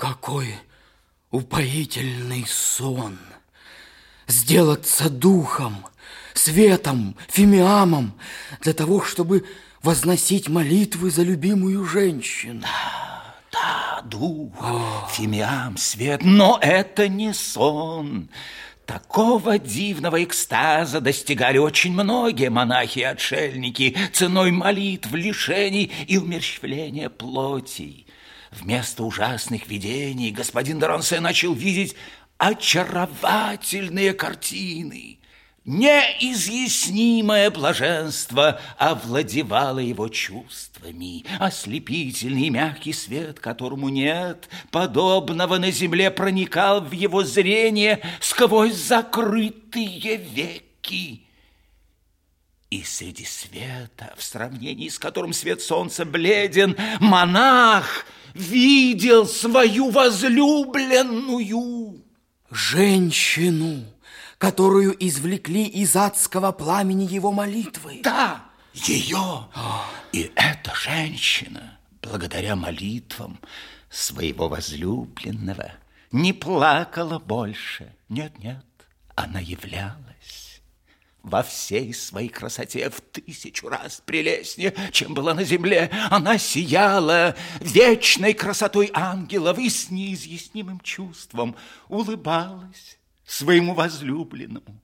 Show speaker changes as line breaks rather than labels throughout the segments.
Какой упоительный сон! Сделаться духом, светом, фимиамом для того, чтобы возносить молитвы за любимую женщину.
Да, да, дух, О. фимиам, свет, но это не сон. Такого дивного экстаза достигали очень многие монахи и отшельники ценой молитв, лишений и умерщвления плоти. Вместо ужасных видений господин Доронсе начал видеть очаровательные картины. Неизъяснимое блаженство овладевало его чувствами. Ослепительный мягкий свет, которому нет подобного на земле, проникал в его зрение сквозь закрытые веки. И среди света, в сравнении с которым свет солнца бледен, монах — видел свою возлюбленную.
Женщину, которую извлекли из адского пламени его молитвы.
Да, ее. И эта женщина, благодаря молитвам своего возлюбленного, не плакала больше. Нет, нет, она являлась во всей своей красоте в тысячу раз прелестнее, чем была на земле. Она сияла вечной красотой ангелов и с неизъяснимым чувством улыбалась своему возлюбленному.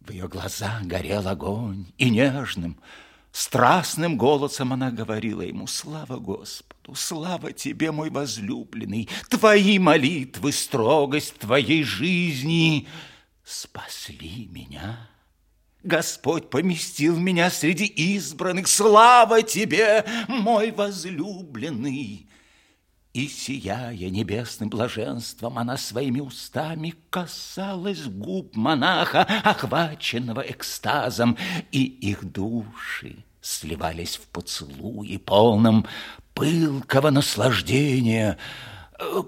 В ее глазах горел огонь, и нежным, страстным голосом она говорила ему, «Слава Господу, слава тебе, мой возлюбленный, твои молитвы, строгость твоей жизни спасли меня». Господь поместил меня среди избранных. Слава тебе, мой возлюбленный! И, сияя небесным блаженством, она своими устами касалась губ монаха, охваченного экстазом, и их души сливались в поцелуе полном пылкого наслаждения,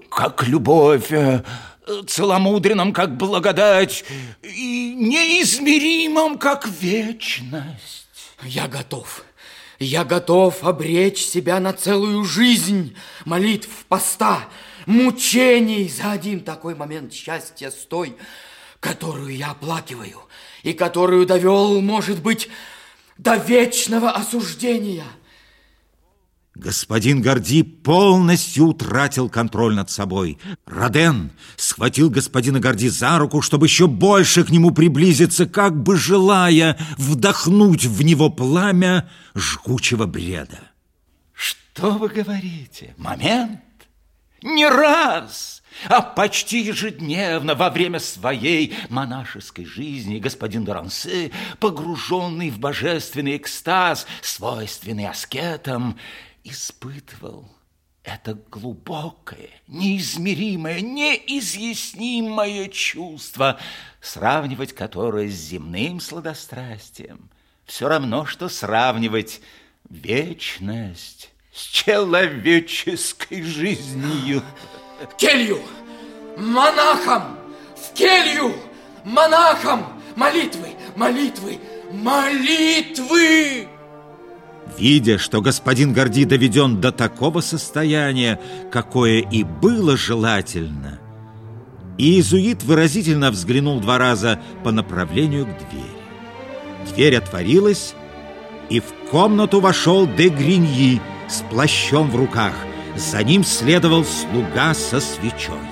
как любовь целомудренном, как благодать, и неизмеримом, как вечность.
Я готов. Я готов обречь себя на целую жизнь молитв, поста, мучений за один такой момент счастья с той, которую я оплакиваю и которую довел, может быть, до вечного осуждения –
Господин Горди полностью утратил контроль над собой. Роден схватил господина Горди за руку, чтобы еще больше к нему приблизиться, как бы желая вдохнуть в него пламя жгучего бреда.
Что вы говорите? Момент? Не раз, а почти ежедневно во время своей монашеской жизни господин Дорансе, погруженный в божественный экстаз, свойственный аскетам, испытывал это глубокое, неизмеримое, неизъяснимое чувство, сравнивать которое с земным сладострастием, все равно, что сравнивать вечность с человеческой жизнью.
келью! Монахом! В келью! Монахом! Молитвы! Молитвы! Молитвы!
Видя, что господин Горди доведен до такого состояния, какое и было желательно, иезуит выразительно взглянул два раза по направлению к двери. Дверь отворилась, и в комнату вошел де Гриньи с плащом в руках. За ним следовал слуга со свечой.